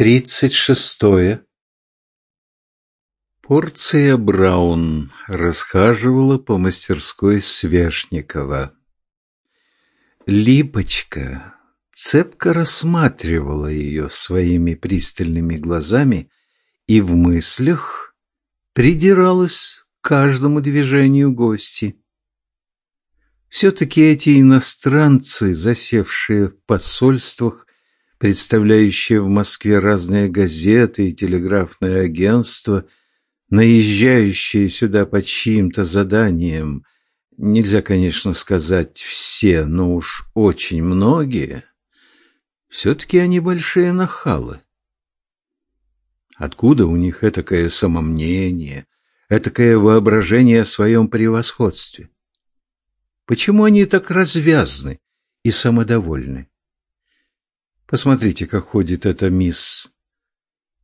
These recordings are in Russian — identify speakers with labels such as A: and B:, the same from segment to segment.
A: Тридцать шестое. Порция Браун расхаживала по мастерской Свешникова. Липочка цепко рассматривала ее своими пристальными глазами и в мыслях придиралась к каждому движению гости. Все-таки эти иностранцы, засевшие в посольствах, представляющие в Москве разные газеты и телеграфное агентство, наезжающие сюда по чьим-то заданиям, нельзя, конечно, сказать все, но уж очень многие, все-таки они большие нахалы. Откуда у них этакое самомнение, этакое воображение о своем превосходстве? Почему они так развязны и самодовольны? Посмотрите, как ходит эта мисс.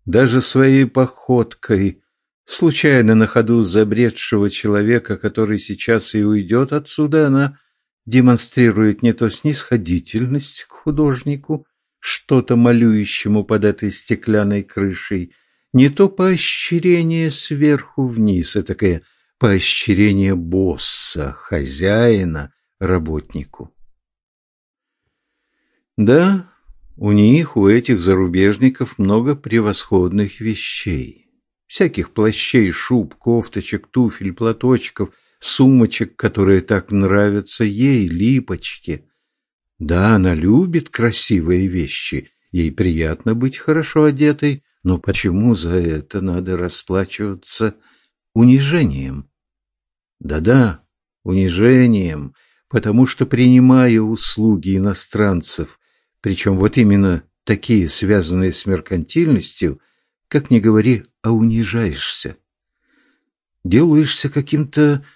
A: Даже своей походкой, случайно на ходу забредшего человека, который сейчас и уйдет отсюда, она демонстрирует не то снисходительность к художнику, что-то малюющему под этой стеклянной крышей, не то поощрение сверху вниз, такое поощрение босса, хозяина, работнику. Да, у них, у этих зарубежников, много превосходных вещей. Всяких плащей, шуб, кофточек, туфель, платочков, сумочек, которые так нравятся ей, липочке. Да, она любит красивые вещи, ей приятно быть хорошо одетой, но почему за это надо расплачиваться унижением? Да-да, унижением, потому что, принимая услуги иностранцев, причем вот именно такие, связанные с меркантильностью, как ни говори, а унижаешься. Делаешься каким-то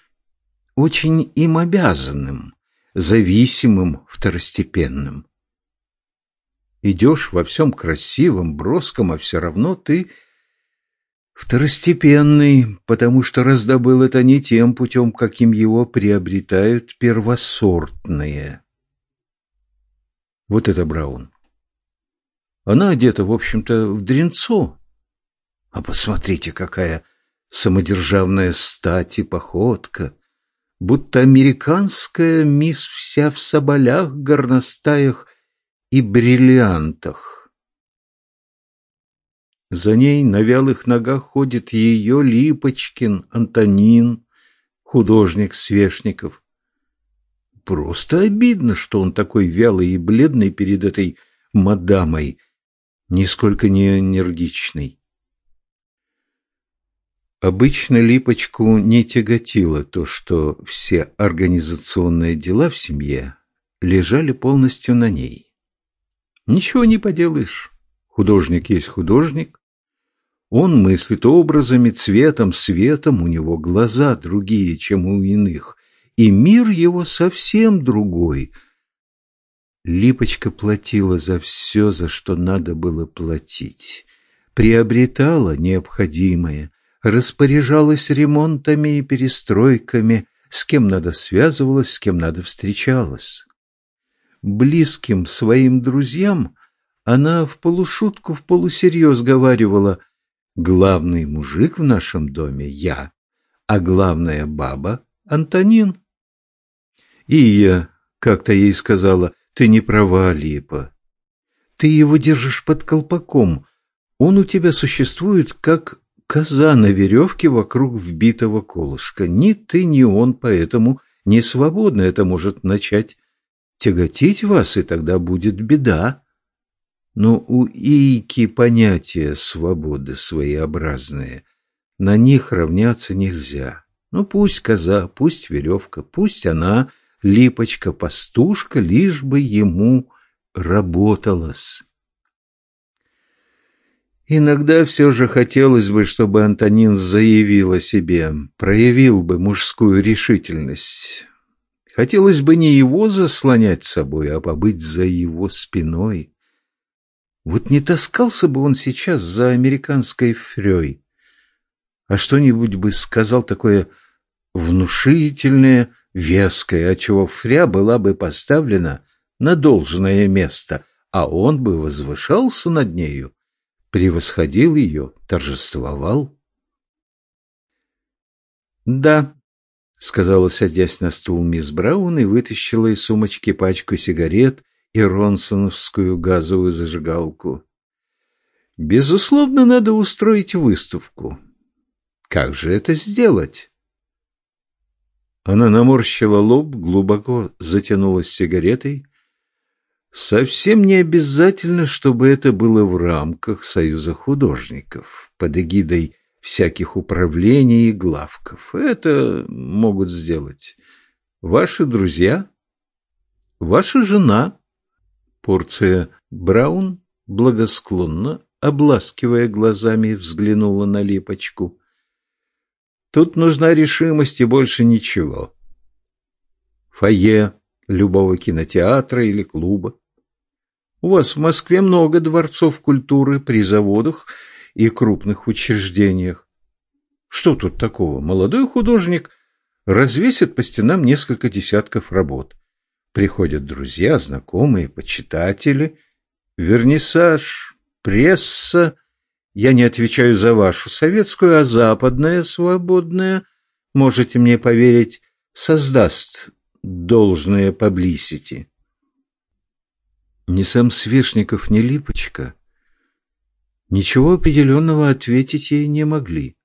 A: очень им обязанным, зависимым, второстепенным. Идешь во всем красивом, броском, а все равно ты второстепенный, потому что раздобыл это не тем путем, каким его приобретают первосортные. Вот это Браун. Она одета, в общем-то, в дренцо. А посмотрите, какая самодержавная стать и походка. Будто американская мисс вся в соболях, горностаях и бриллиантах. За ней на вялых ногах ходит ее Липочкин, Антонин, художник Свешников. Просто обидно, что он такой вялый и бледный перед этой мадамой, нисколько не энергичный. Обычно Липочку не тяготило то, что все организационные дела в семье лежали полностью на ней. Ничего не поделаешь. Художник есть художник. Он мыслит образами, цветом, светом, у него глаза другие, чем у иных и мир его совсем другой. Липочка платила за все, за что надо было платить, приобретала необходимое, распоряжалась ремонтами и перестройками, с кем надо связывалась, с кем надо встречалась. Близким своим друзьям она в полушутку, в полусерьез говаривала «Главный мужик в нашем доме — я, а главная баба — Антонин». И я как-то ей сказала, ты не права, Липа. Ты его держишь под колпаком. Он у тебя существует, как коза на веревке вокруг вбитого колышка. Ни ты, ни он поэтому не свободны. Это может начать тяготить вас, и тогда будет беда. Но у Ики понятия свободы своеобразные. На них равняться нельзя. Ну, пусть коза, пусть веревка, пусть она липочка-пастушка, лишь бы ему работалось. Иногда все же хотелось бы, чтобы Антонин заявил о себе, проявил бы мужскую решительность. Хотелось бы не его заслонять собой, а побыть за его спиной. Вот не таскался бы он сейчас за американской фрёй, а что-нибудь бы сказал такое внушительное, веская, отчего Фря была бы поставлена на должное место, а он бы возвышался над нею, превосходил ее, торжествовал. «Да», — сказала, садясь на стул мисс Браун и вытащила из сумочки пачку сигарет и ронсоновскую газовую зажигалку. «Безусловно, надо устроить выставку. Как же это сделать?» Она наморщила лоб, глубоко затянулась сигаретой. Совсем не обязательно, чтобы это было в рамках Союза художников, под эгидой всяких управлений и главков. Это могут сделать ваши друзья, ваша жена. Порция Браун благосклонно, обласкивая глазами, взглянула на Липочку. Тут нужна решимость и больше ничего. Фойе любого кинотеатра или клуба. У вас в Москве много дворцов культуры при заводах и крупных учреждениях. Что тут такого? Молодой художник развесит по стенам несколько десятков работ. Приходят друзья, знакомые, почитатели, вернисаж, пресса. Я не отвечаю за вашу советскую, а западная, свободная, можете мне поверить, создаст должное паблисити. Ни сам Свешников, ни Липочка ничего определенного ответить ей не могли.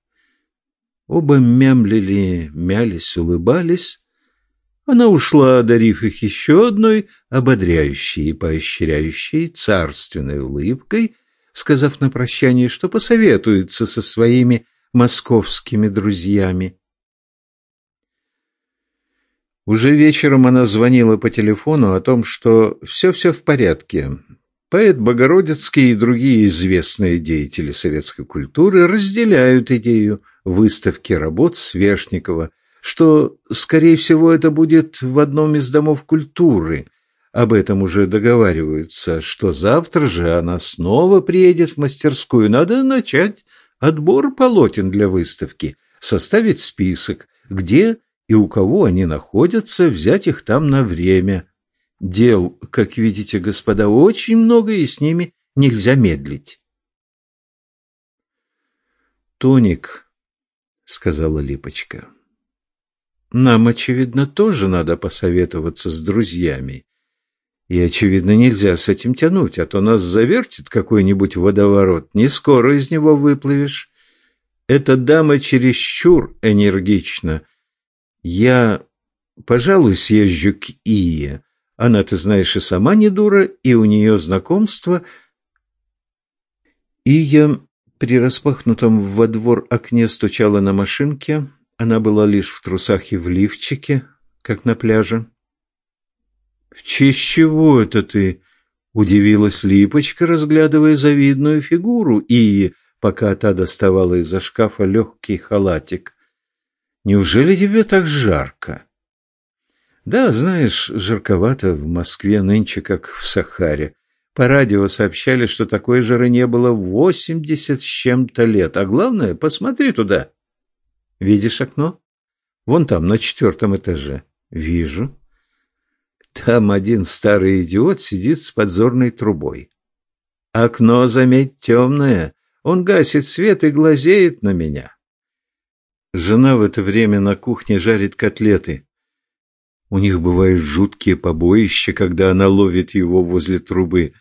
A: Оба мямлили, мялись, улыбались. Она ушла, одарив их еще одной ободряющей и поощряющей царственной улыбкой, сказав на прощание, что посоветуется со своими московскими друзьями. Уже вечером она звонила по телефону о том, что все-все в порядке. Поэт Богородицкий и другие известные деятели советской культуры разделяют идею выставки работ Свешникова, что, скорее всего, это будет в одном из домов культуры. Об этом уже договариваются, что завтра же она снова приедет в мастерскую. Надо начать отбор полотен для выставки, составить список, где и у кого они находятся, взять их там на время. Дел, как видите, господа, очень много, и с ними нельзя медлить. «Тоник», — сказала Липочка, — «нам, очевидно, тоже надо посоветоваться с друзьями. И, очевидно, нельзя с этим тянуть, а то нас завертит какой-нибудь водоворот, не скоро из него выплывешь. Эта дама чересчур энергична, я, пожалуй, съезжу к Ие. Она, ты знаешь, и сама не дура, и у нее знакомство. Ия при распахнутом во двор окне стучала на машинке. Она была лишь в трусах и в лифчике, как на пляже. — В честь чего это ты? — удивилась Липочка, разглядывая завидную фигуру Ии, пока та доставала из-за шкафа легкий халатик. Неужели тебе так жарко? Да, знаешь, жарковато в Москве нынче, как в Сахаре. По радио сообщали, что такой жары не было восемьдесят с чем-то лет. А главное, посмотри туда. Видишь окно? Вон там, на четвертом этаже. Вижу. Там один старый идиот сидит с подзорной трубой. Окно, заметь, темное. Он гасит свет и глазеет на меня. Жена в это время на кухне жарит котлеты. У них бывают жуткие побоища, когда она ловит его возле трубы.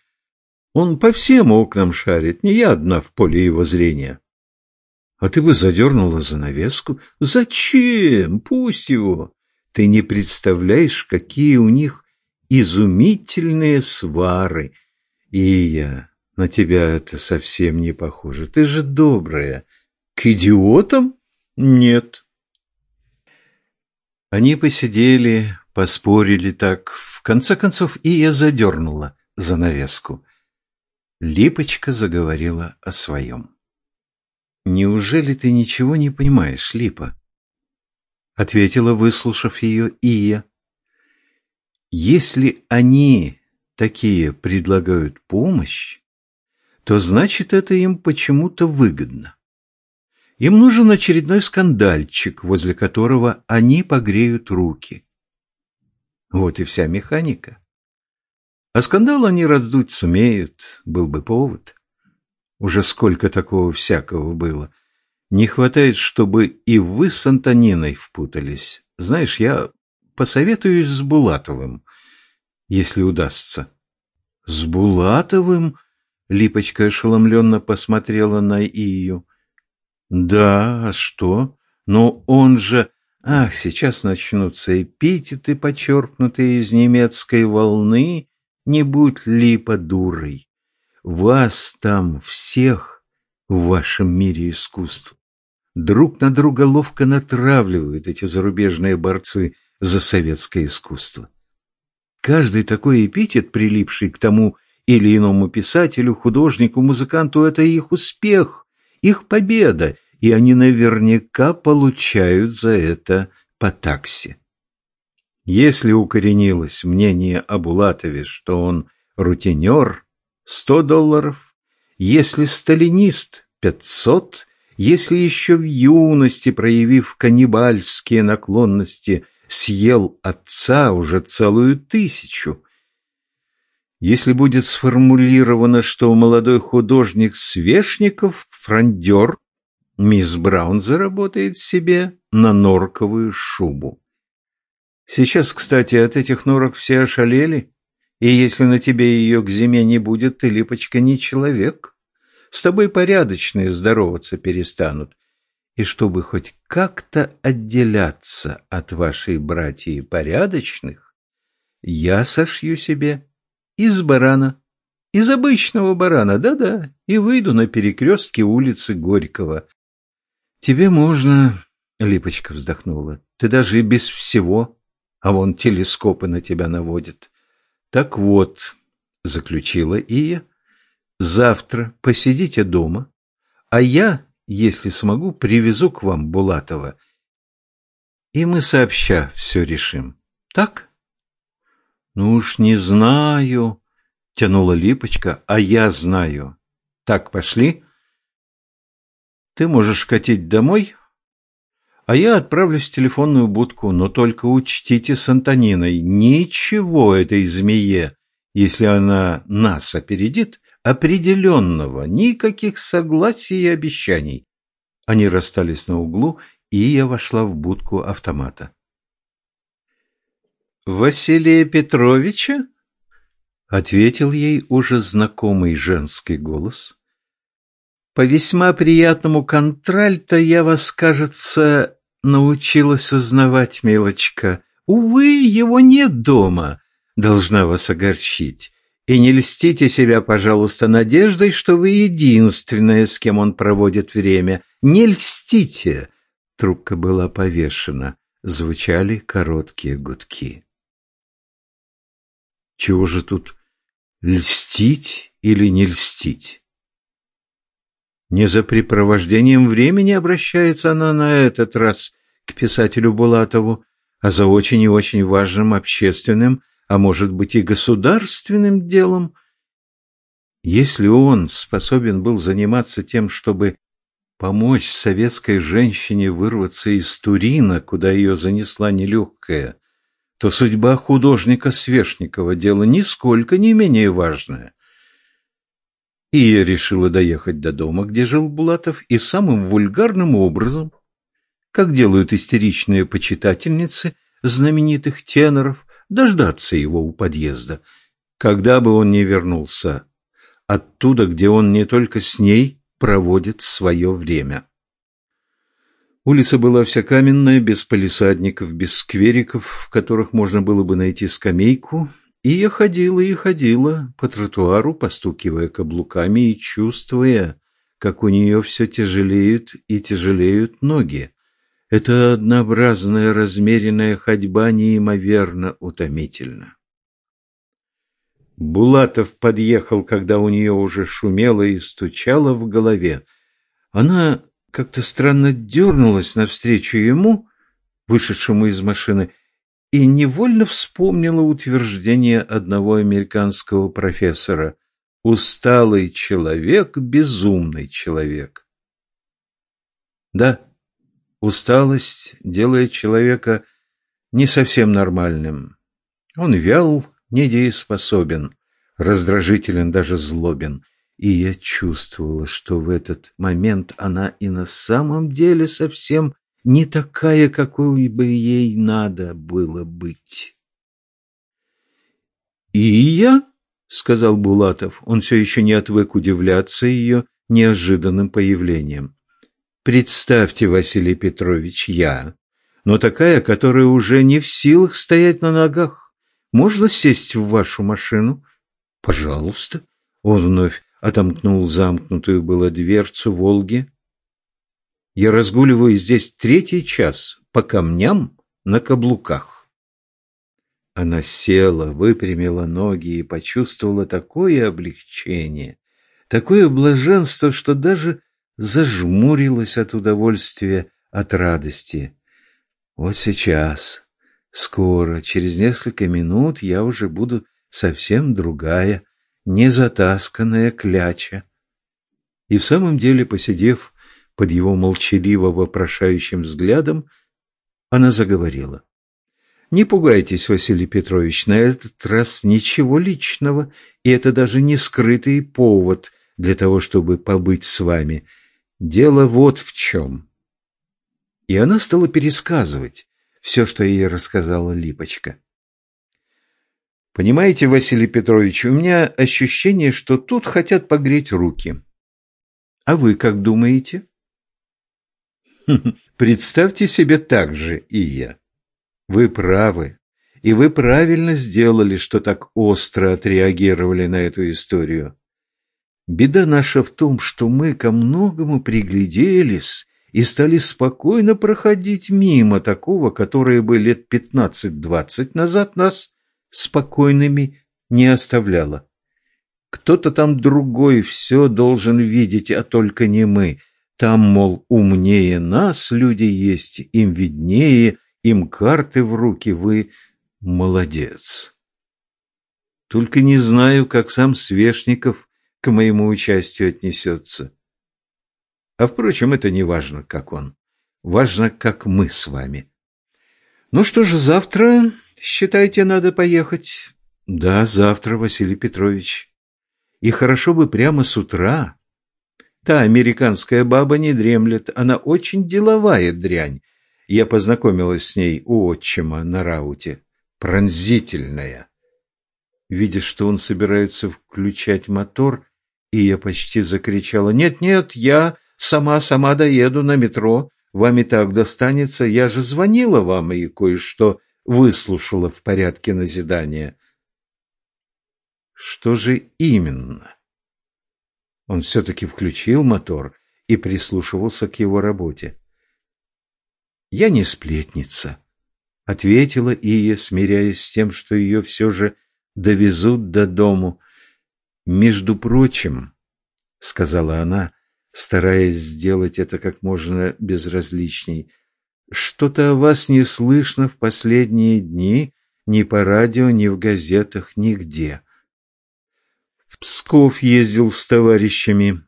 A: Он по всем окнам шарит, не я одна в поле его зрения. А ты бы задернула занавеску. Зачем? Пусть его. Ты не представляешь, какие у них изумительные свары. И я, на тебя это совсем не похоже. Ты же добрая. К идиотам? Нет. Они посидели, поспорили так. В конце концов, и я задернула занавеску. Липочка заговорила о своем. «Неужели ты ничего не понимаешь, Липа?» Ответила, выслушав ее, Ия. «Если они такие предлагают помощь, то значит, это им почему-то выгодно. Им нужен очередной скандальчик, возле которого они погреют руки. Вот и вся механика. А скандал они раздуть сумеют, был бы повод. Уже сколько такого всякого было. Не хватает, чтобы и вы с Антониной впутались. Знаешь, я посоветуюсь с Булатовым, если удастся. С Булатовым? Липочка ошеломленно посмотрела на Ию. Да, а что? Но он же... Ах, сейчас начнутся эпитеты, почерпнутые из немецкой волны. Не будь Липа дурой. Вас там всех в вашем мире искусств друг на друга ловко натравливают эти зарубежные борцы за советское искусство. Каждый такой эпитет, прилипший к тому или иному писателю, художнику, музыканту, это их успех, их победа, и они наверняка получают за это по такси. Если укоренилось мнение о Булатове, что он рутинер, сто долларов, если сталинист, пятьсот, если еще в юности, проявив каннибальские наклонности, съел отца уже целую тысячу. Если будет сформулировано, что молодой художник Свешников, фрондер, мисс Браун заработает себе на норковую шубу. Сейчас, кстати, от этих норок все ошалели, и если на тебе ее к зиме не будет, ты, Липочка, не человек. С тобой порядочные здороваться перестанут. И чтобы хоть как-то отделяться от вашей братьи порядочных, я сошью себе из барана, из обычного барана, да-да, и выйду на перекрестке улицы Горького. Тебе можно, — Липочка вздохнула, — ты даже и без всего, а вон телескопы на тебя наводят. Так вот, — заключила Ия, — завтра посидите дома, а я если смогу, привезу к вам Булатова. И мы сообща все решим. Так? Ну уж не знаю, тянула Липочка, а я знаю. Так, пошли? Ты можешь катить домой, а я отправлюсь в телефонную будку, но только учтите с Антониной, ничего этой змее, если она нас опередит, определенного, никаких согласий и обещаний. Они расстались на углу, и я вошла в будку автомата. «Василия Петровича?» — ответил ей уже знакомый женский голос. «По весьма приятному контральто я вас, кажется, научилась узнавать, милочка. Увы, его нет дома, должна вас огорчить. И не льстите себя, пожалуйста, надеждой, что вы единственная, с кем он проводит время. Не льстите!» Трубка была повешена. Звучали короткие гудки. Чего же тут льстить или не льстить? Не за препровождением времени обращается она на этот раз к писателю Булатову, а за очень и очень важным общественным а может быть и государственным делом. Если он способен был заниматься тем, чтобы помочь советской женщине вырваться из Турина, куда ее занесла нелегкая, то судьба художника Свешникова дело нисколько не менее важное. И я решила доехать до дома, где жил Булатов, и самым вульгарным образом, как делают истеричные почитательницы знаменитых теноров, дождаться его у подъезда, когда бы он не вернулся, оттуда, где он не только с ней проводит свое время. Улица была вся каменная, без палисадников, без сквериков, в которых можно было бы найти скамейку, и я ходила и ходила по тротуару, постукивая каблуками и чувствуя, как у нее все тяжелеют и тяжелеют ноги. Эта однообразная размеренная ходьба неимоверно утомительна. Булатов подъехал, когда у нее уже шумело и стучало в голове. Она как-то странно дернулась навстречу ему, вышедшему из машины, и невольно вспомнила утверждение одного американского профессора «Усталый человек – безумный человек». Да, Усталость делает человека не совсем нормальным. Он вял, недееспособен, раздражителен, даже злобен. И я чувствовала, что в этот момент она и на самом деле совсем не такая, какой бы ей надо было быть. «И я?» — сказал Булатов. Он все еще не отвык удивляться ее неожиданным появлением. «Представьте, Василий Петрович, я, но такая, которая уже не в силах стоять на ногах. Можно сесть в вашу машину?» «Пожалуйста». Он вновь отомкнул замкнутую было дверцу «Волги». «Я разгуливаю здесь третий час по камням на каблуках». Она села, выпрямила ноги и почувствовала такое облегчение, такое блаженство, что даже зажмурилась от удовольствия, от радости. Вот сейчас, скоро, через несколько минут я уже буду совсем другая, незатасканная кляча. И в самом деле, посидев под его молчаливо вопрошающим взглядом, она заговорила. «Не пугайтесь, Василий Петрович, на этот раз ничего личного, и это даже не скрытый повод для того, чтобы побыть с вами. Дело вот в чем». И она стала пересказывать все, что ей рассказала Липочка. Понимаете, Василий Петрович, у меня ощущение, что тут хотят погреть руки. А вы как думаете? Представьте себе так же и я. Вы правы. И вы правильно сделали, что так остро отреагировали на эту историю. Беда наша в том, что мы ко многому пригляделись и стали спокойно проходить мимо такого, которое бы лет пятнадцать-двадцать назад нас спокойными не оставляла. Кто-то там другой все должен видеть, а только не мы. Там, мол, умнее нас люди есть, им виднее, им карты в руки, вы молодец. Только не знаю, как сам Свешников к моему участию отнесется. А, впрочем, это не важно, как он. Важно, как мы с вами. Ну что же, завтра Считайте, надо поехать. Да, завтра, Василий Петрович. И хорошо бы прямо с утра. Та американская баба не дремлет, она очень деловая дрянь. Я познакомилась с ней у отчима на рауте. Пронзительная. Видя, что он собирается включать мотор, и я почти закричала, «Нет-нет, я сама-сама доеду на метро, вам и так достанется, я же звонила вам и кое-что выслушала в порядке назидания. Что же именно? Он все-таки включил мотор и прислушивался к его работе. «Я не сплетница», — ответила Ия, смиряясь с тем, что ее все же довезут до дому. «Между прочим», — сказала она, стараясь сделать это как можно безразличней, — что-то о вас не слышно в последние дни ни по радио, ни в газетах, нигде. В Псков ездил с товарищами.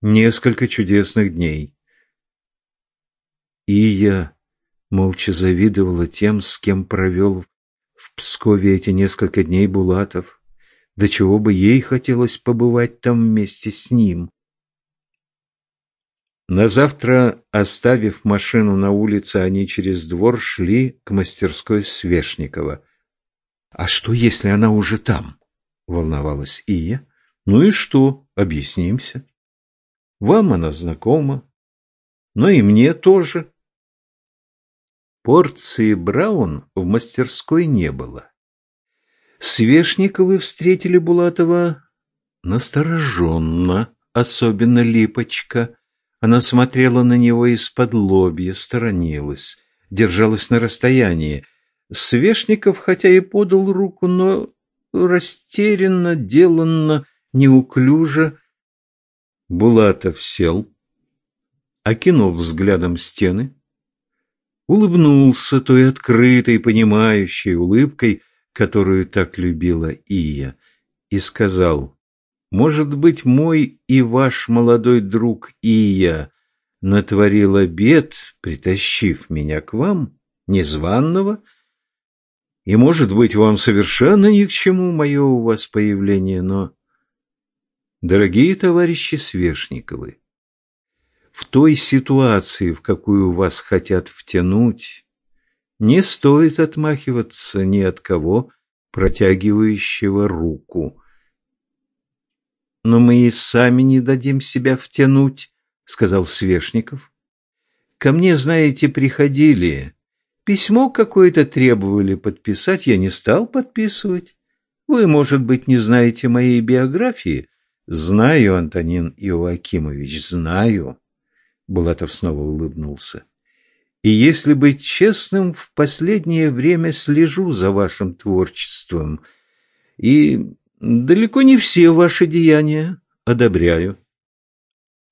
A: Несколько чудесных дней. И я молча завидовала тем, с кем провел в Пскове эти несколько дней Булатов. До чего бы ей хотелось побывать там вместе с ним. На завтра, оставив машину на улице, они через двор шли к мастерской Свешникова. «А что, если она уже там?» — волновалась Ия. «Ну и что? Объяснимся. Вам она знакома, но и мне тоже». Порции Браун в мастерской не было. Свешниковы встретили Булатова настороженно, особенно Липочка. Она смотрела на него из-под лобья, сторонилась, держалась на расстоянии. Свешников, хотя и подал руку, но растерянно, деланно, неуклюже. Булатов сел, окинул взглядом стены, улыбнулся той открытой, понимающей улыбкой, которую так любила Ия, и сказал может быть, мой и ваш молодой друг Ия натворил обед, притащив меня к вам, незваного, и, может быть, вам совершенно ни к чему мое у вас появление, но Дорогие товарищи Свешниковы, в той ситуации, в какую вас хотят втянуть, не стоит отмахиваться ни от кого, протягивающего руку. «Но мы и сами не дадим себя втянуть», — сказал Свешников. «Ко мне, знаете, приходили. Письмо какое-то требовали подписать, я не стал подписывать. Вы, может быть, не знаете моей биографии?» «Знаю, Антонин Иоакимович, знаю». Булатов снова улыбнулся. И если быть честным, в последнее время слежу за вашим творчеством. И далеко не все ваши деяния одобряю.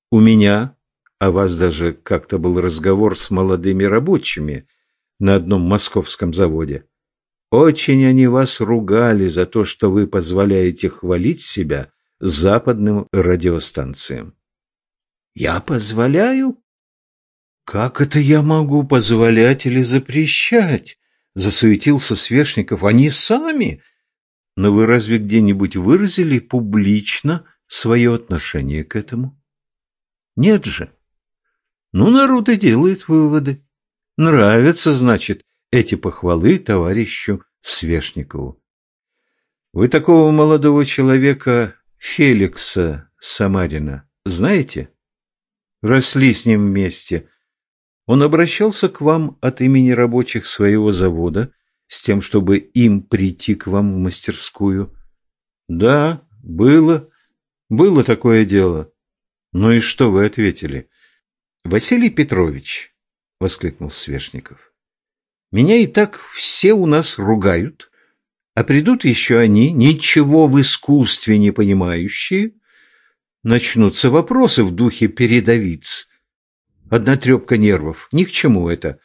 A: У меня, а вас даже как-то был разговор с молодыми рабочими на одном московском заводе. Очень они вас ругали за то, что вы позволяете хвалить себя западным радиостанциям. Я позволяю? Как это я могу позволять или запрещать? Засуетился Свешников. Они сами. Но вы разве где-нибудь выразили публично свое отношение к этому? Нет же. Ну, народ и делает выводы. Нравятся, значит, эти похвалы товарищу Свешникову. Вы такого молодого человека Феликса Самарина знаете? росли с ним вместе. Он обращался к вам от имени рабочих своего завода с тем, чтобы им прийти к вам в мастерскую. Да, было, было такое дело. Ну и что вы ответили? Василий Петрович, воскликнул Свешников. Меня и так все у нас ругают, а придут еще они, ничего в искусстве не понимающие, начнутся вопросы в духе передовиц. Одна трепка нервов. Ни к чему это.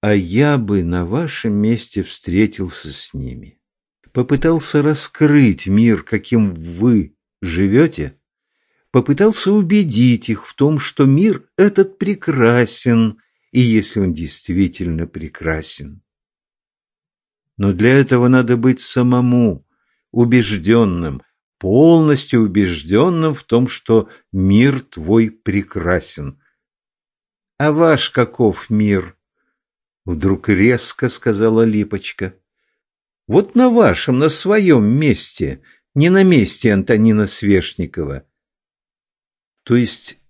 A: А я бы на вашем месте встретился с ними. Попытался раскрыть мир, каким вы живете. Попытался убедить их в том, что мир этот прекрасен, и если он действительно прекрасен. Но для этого надо быть самому убежденным, полностью убежденным в том, что мир твой прекрасен. А ваш каков мир? Вдруг резко сказала Липочка. Вот на вашем, на своем месте, не на месте Антонина Свешникова. То есть,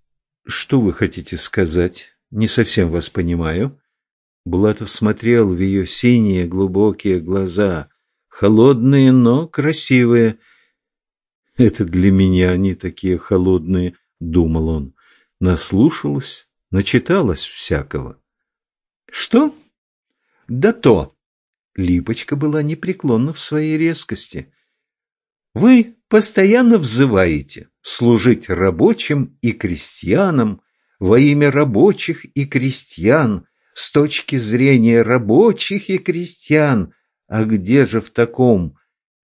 A: что вы хотите сказать? Не совсем вас понимаю. Булатов смотрел в ее синие глубокие глаза, холодные, но красивые, это для меня они такие холодные, думал он. Наслушалась, начиталась всякого. Что? Да то. Липочка была непреклонна в своей резкости. Вы постоянно взываете служить рабочим и крестьянам во имя рабочих и крестьян, с точки зрения рабочих и крестьян. А где же в таком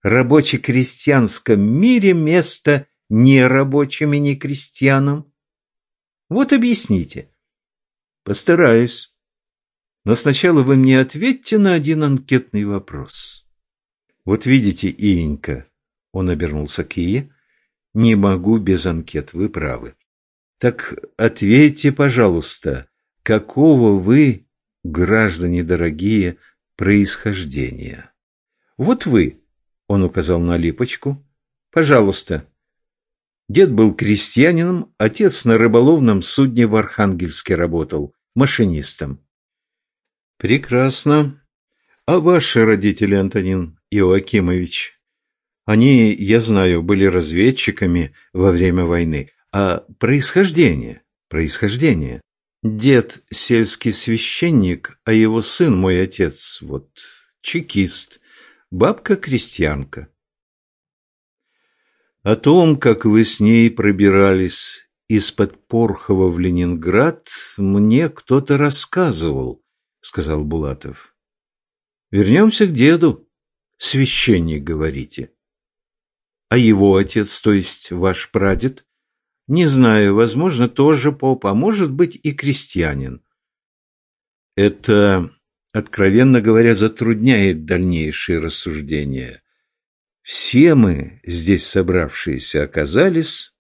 A: рабоче-крестьянском мире место ни рабочим и ни крестьянам? Вот объясните. Постараюсь. Но сначала вы мне ответьте на один анкетный вопрос. Вот видите, Иенька, он обернулся к Ие, не могу без анкет, вы правы. Так ответьте, пожалуйста, какого вы, граждане дорогие, происхождения? Вот вы, он указал на липочку. Пожалуйста. Дед был крестьянином, отец на рыболовном судне в Архангельске работал, машинистом. Прекрасно. А ваши родители, Антонин Иоакимович? Они, я знаю, были разведчиками во время войны. А происхождение? Происхождение. Дед сельский священник, а его сын, мой отец, вот, чекист. Бабка-крестьянка. О том, как вы с ней пробирались из-под Порхова в Ленинград, мне кто-то рассказывал, сказал Булатов. Вернемся к деду. Священник, говорите. А его отец, то есть ваш прадед? Не знаю, возможно, тоже поп, а может быть и крестьянин. Это откровенно говоря, затрудняет дальнейшие рассуждения. Все мы здесь собравшиеся оказались.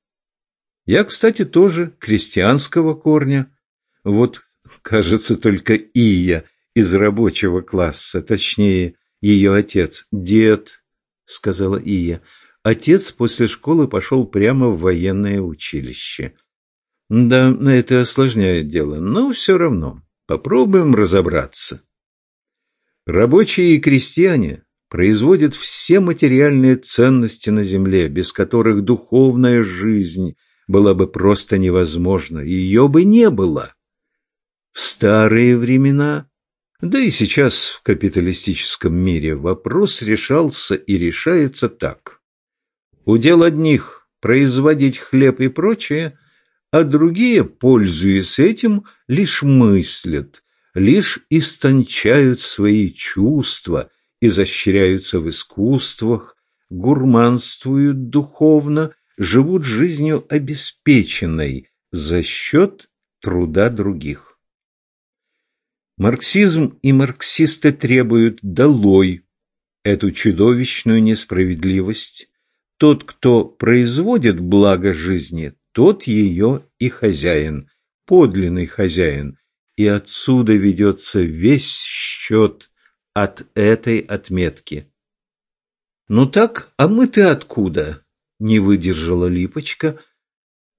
A: Я, кстати, тоже крестьянского корня. Вот, кажется, только Ия из рабочего класса, точнее, ее отец, дед, сказала Ия. Отец после школы пошел прямо в военное училище. Да, это осложняет дело, но все равно. Попробуем разобраться. Рабочие и крестьяне производят все материальные ценности на земле, без которых духовная жизнь была бы просто невозможна, ее бы не было. В старые времена, да и сейчас в капиталистическом мире, вопрос решался и решается так. Удел одних производить хлеб и прочее, а другие, пользуясь этим, лишь мыслят, лишь истончают свои чувства, изощряются в искусствах, гурманствуют духовно, живут жизнью обеспеченной за счет труда других. Марксизм и марксисты требуют долой эту чудовищную несправедливость. Тот, кто производит благо жизни, тот ее и хозяин, подлинный хозяин, и отсюда ведется весь счет от этой отметки. «Ну так, а мы-то откуда?» — не выдержала Липочка.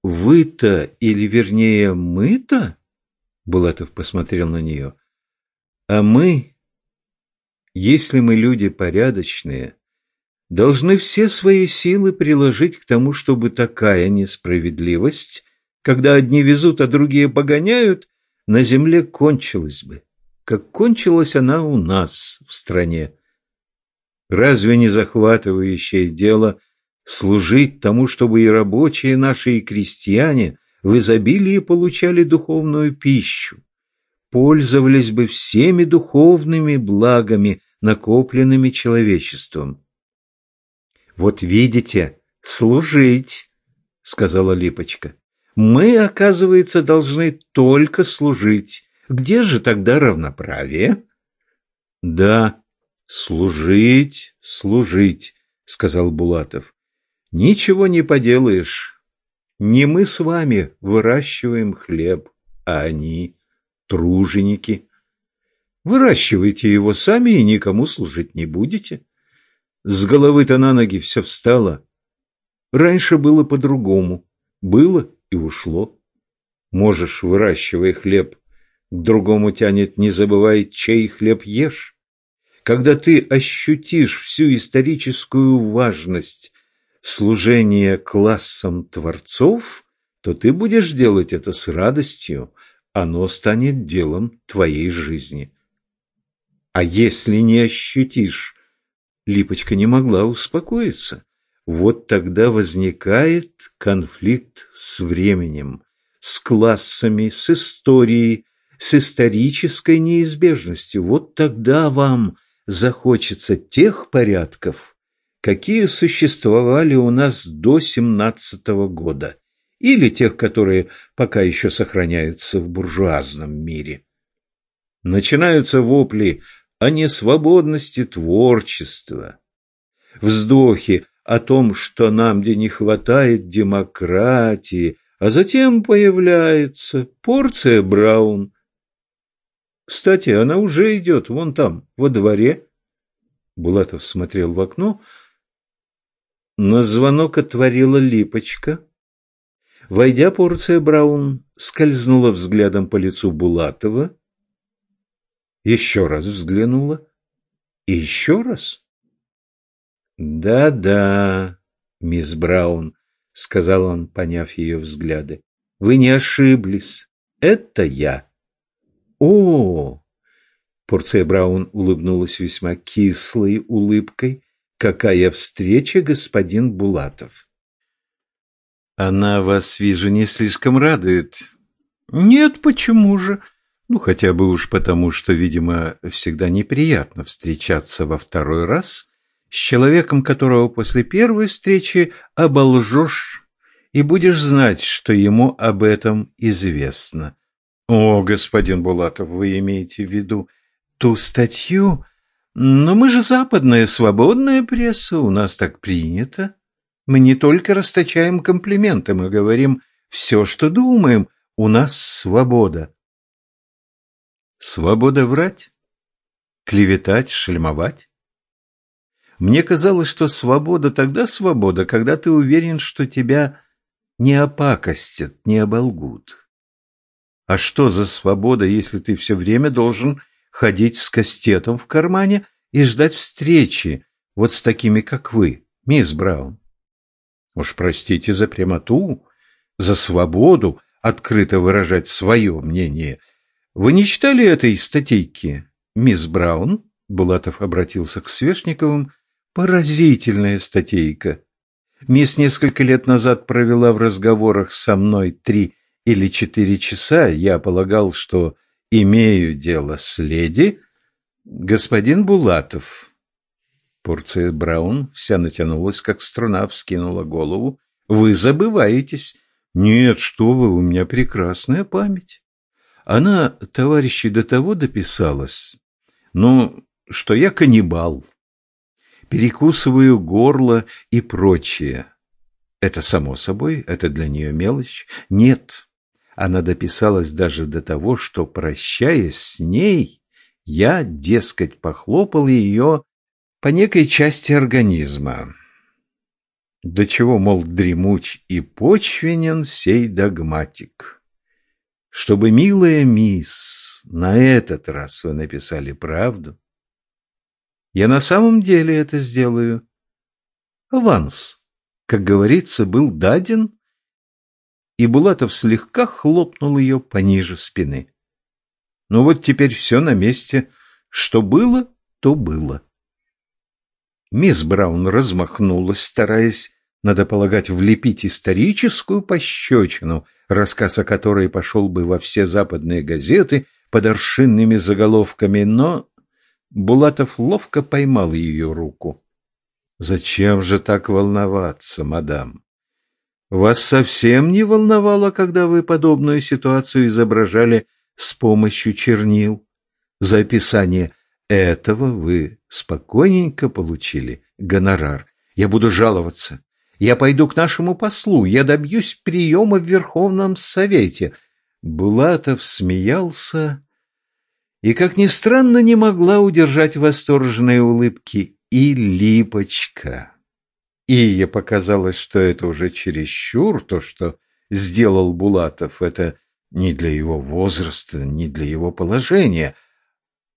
A: «Вы-то, или вернее, мы-то?» — Булатов посмотрел на нее. «А мы, если мы люди порядочные, должны все свои силы приложить к тому, чтобы такая несправедливость, когда одни везут, а другие погоняют, на земле кончилась бы, как кончилась она у нас в стране. Разве не захватывающее дело служить тому, чтобы и рабочие наши, и крестьяне в изобилии получали духовную пищу, пользовались бы всеми духовными благами, накопленными человечеством? Вот видите, служить, сказала Липочка. Мы, оказывается, должны только служить. Где же тогда равноправие? Да, служить, служить, сказал Булатов. Ничего не поделаешь. Не мы с вами выращиваем хлеб, а они труженики. Выращивайте его сами и никому служить не будете. С головы-то на ноги все встало. Раньше было по-другому. Было и ушло. Можешь, выращивай хлеб, к другому тянет, не забывай, чей хлеб ешь. Когда ты ощутишь всю историческую важность служения классом творцов, то ты будешь делать это с радостью, оно станет делом твоей жизни. А если не ощутишь, Липочка не могла успокоиться. Вот тогда возникает конфликт с временем, с классами, с историей, с исторической неизбежностью. Вот тогда вам захочется тех порядков, какие существовали у нас до семнадцатого года, или тех, которые пока еще сохраняются в буржуазном мире. Начинаются вопли о несвободности творчества, вздохи о том, что нам где не хватает демократии, а затем появляется порция Браун. Кстати, она уже идет вон там, во дворе. Булатов смотрел в окно. На звонок отворила липочка. Войдя, порция Браун скользнула взглядом по лицу Булатова еще раз взглянула. И еще раз. «Да-да, мисс Браун», — сказал он, поняв ее взгляды, — «вы не ошиблись. Это я». «О!» Порция Браун улыбнулась весьма кислой улыбкой. «Какая встреча, господин Булатов!» «Она вас, вижу, не слишком радует». «Нет, почему же?» Ну, хотя бы уж потому, что, видимо, всегда неприятно встречаться во второй раз с человеком, которого после первой встречи оболжешь и будешь знать, что ему об этом известно. О, господин Булатов, вы имеете в виду ту статью? Но мы же западная свободная пресса, у нас так принято. Мы не только расточаем комплименты, мы говорим все, что думаем. У нас свобода. Свобода врать? Клеветать, шельмовать? Мне казалось, что свобода тогда свобода, когда ты уверен, что тебя не опакостят, не оболгут. А что за свобода, если ты все время должен ходить с кастетом в кармане и ждать встречи вот с такими, как вы, мисс Браун? Уж простите за прямоту, за свободу открыто выражать свое мнение. Вы не читали этой статейки, мисс Браун? Булатов обратился к Свешниковым. Поразительная статейка. Мисс несколько лет назад провела в разговорах со мной три или четыре часа. Я полагал, что имею дело с леди. Господин Булатов. Порция Браун вся натянулась, как струна, вскинула голову. Вы забываетесь. Нет, что вы, у меня прекрасная память. Она, товарищи, до того дописалась, ну, что я каннибал перекусываю горло и прочее. Это само собой, это для нее мелочь. Нет, она дописалась даже до того, что, прощаясь с ней, я, дескать, похлопал ее по некой части организма. До чего, мол, дремуч и почвенен сей догматик. Чтобы, милая мисс, на этот раз вы написали правду, я на самом деле это сделаю. Аванс, как говорится, был даден, и Булатов слегка хлопнул ее пониже спины. Ну вот теперь все на месте. Что было, то было. Мисс Браун размахнулась, стараясь, надо полагать, влепить историческую пощечину, рассказ о которой пошел бы во все западные газеты под аршинными заголовками, но Булатов ловко поймал ее руку. «Зачем же так волноваться, мадам? Вас совсем не волновало, когда вы подобную ситуацию изображали с помощью чернил? За описание этого вы спокойненько получили гонорар. Я буду жаловаться. Я пойду к нашему послу. Я добьюсь приема в Верховном Совете». Булатов смеялся и, как ни странно, не могла удержать восторженные улыбки и Липочка. И ей показалось, что это уже чересчур, то, что сделал Булатов, это не для его возраста, не для его положения,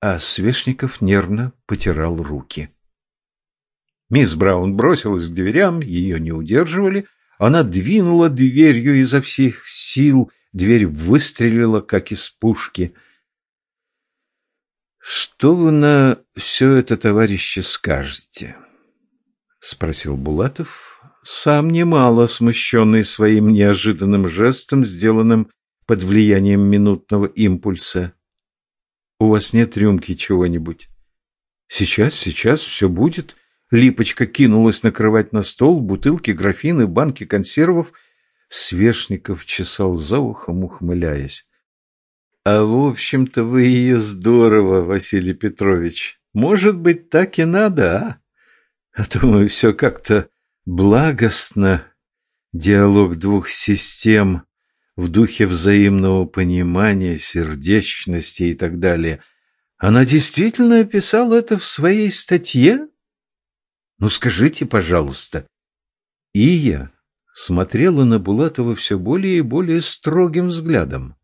A: а Свешников нервно потирал руки. Мисс Браун бросилась к дверям, ее не удерживали, она двинула дверью изо всех сил, дверь выстрелила, как из пушки — «Что вы на все это, товарищи, скажете?» — спросил Булатов, сам немало смущенный своим неожиданным жестом, сделанным под влиянием минутного импульса. «У вас нет рюмки чего-нибудь?» «Сейчас, сейчас, все будет». Липочка кинулась накрывать на стол бутылки, графины, банки консервов. Свешников чесал за ухом, ухмыляясь. А в общем-то вы ее здорово, Василий Петрович. Может быть, так и надо, а? А мы все как-то благостно. Диалог двух систем в духе взаимного понимания, сердечности и так далее. Она действительно описала это в своей статье? Ну, скажите, пожалуйста. Ия смотрела на Булатова все более и более строгим взглядом.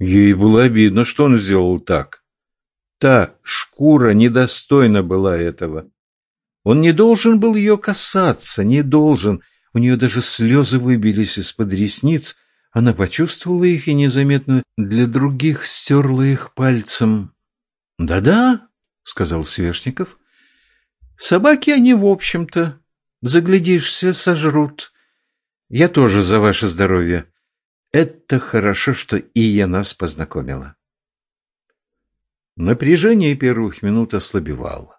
A: Ей было обидно, что он сделал так. Та шкура недостойна была этого. Он не должен был ее касаться, не должен. У нее даже слезы выбились из-под ресниц. Она почувствовала их и незаметно для других стерла их пальцем. «Да-да», — сказал Свешников, — «собаки они, в общем-то, заглядишься, сожрут. Я тоже за ваше здоровье. Это хорошо, что Ия нас познакомила. Напряжение первых минут ослабевало.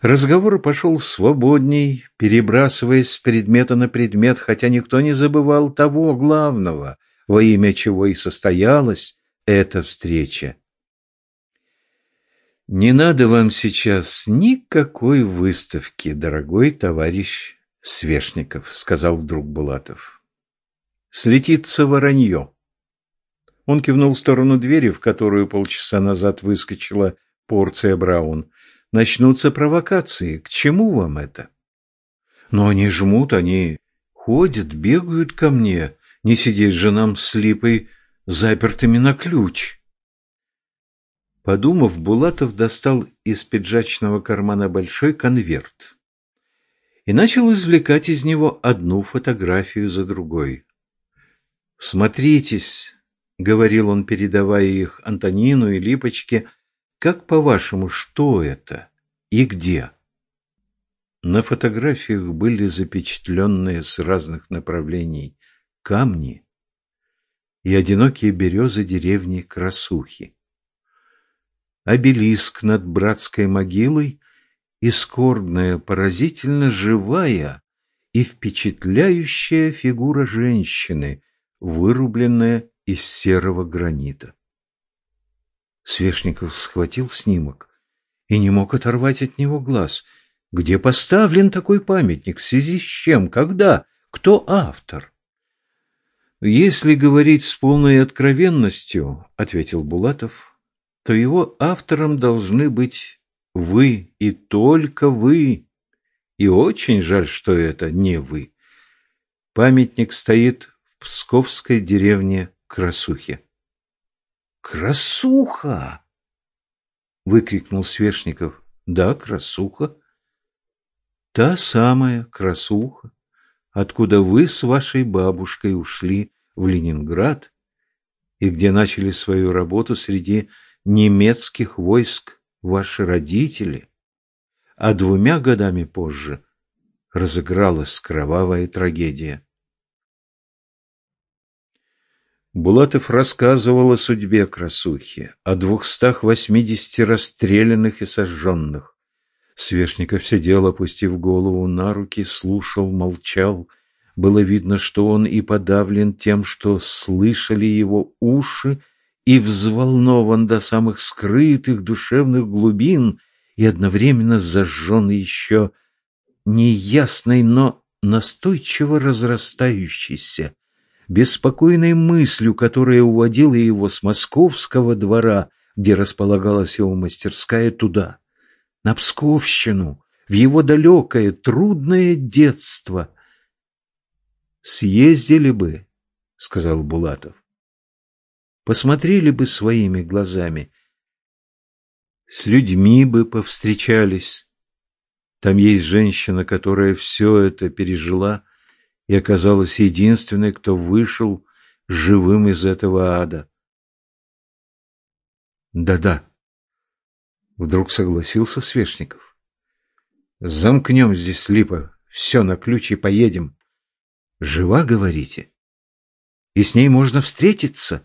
A: Разговор пошел свободней, перебрасываясь с предмета на предмет, хотя никто не забывал того главного, во имя чего и состоялась эта встреча. Не надо вам сейчас никакой выставки, дорогой товарищ Свешников, сказал вдруг Булатов. Слетится воронье. Он кивнул в сторону двери, в которую полчаса назад выскочила порция Браун. Начнутся провокации. К чему вам это? Но они жмут, они ходят, бегают ко мне. Не сидеть же нам с Липой запертыми на ключ. Подумав, Булатов достал из пиджачного кармана большой конверт и начал извлекать из него одну фотографию за другой. «Смотритесь», — говорил он, передавая их Антонину и Липочке, — «как, по-вашему, что это и где?» На фотографиях были запечатленные с разных направлений камни и одинокие березы деревни Красухи обелиск над братской могилой и скорбная, поразительно живая и впечатляющая фигура женщины, вырубленная из серого гранита. Свешников схватил снимок и не мог оторвать от него глаз. Где поставлен такой памятник? В связи с чем? Когда? Кто автор? Если говорить с полной откровенностью, ответил Булатов, то его автором должны быть вы и только вы. И очень жаль, что это не вы. Памятник стоит в псковской деревне Красухе. «Красуха!» — выкрикнул Свешников. «Да, Красуха. Та самая Красуха, откуда вы с вашей бабушкой ушли в Ленинград и где начали свою работу среди немецких войск ваши родители, а двумя годами позже разыгралась кровавая трагедия. Булатов рассказывал о судьбе красухи, о двухстах восьмидесяти расстрелянных и сожженных. Свешников сидел, опустив голову на руки, слушал, молчал. Было видно, что он и подавлен тем, что слышали его уши, и взволнован до самых скрытых душевных глубин и одновременно зажжен еще неясной, но настойчиво разрастающейся, беспокойной мыслью, которая уводила его с московского двора, где располагалась его мастерская, туда, на Псковщину, в его далекое, трудное детство. «Съездили бы», — сказал Булатов посмотрели бы своими глазами, с людьми бы повстречались. Там есть женщина, которая все это пережила и оказалась единственной, кто вышел живым из этого ада. Да-да, вдруг согласился Свешников. Замкнем здесь липа, все на ключ и поедем. Жива, говорите? И с ней можно встретиться?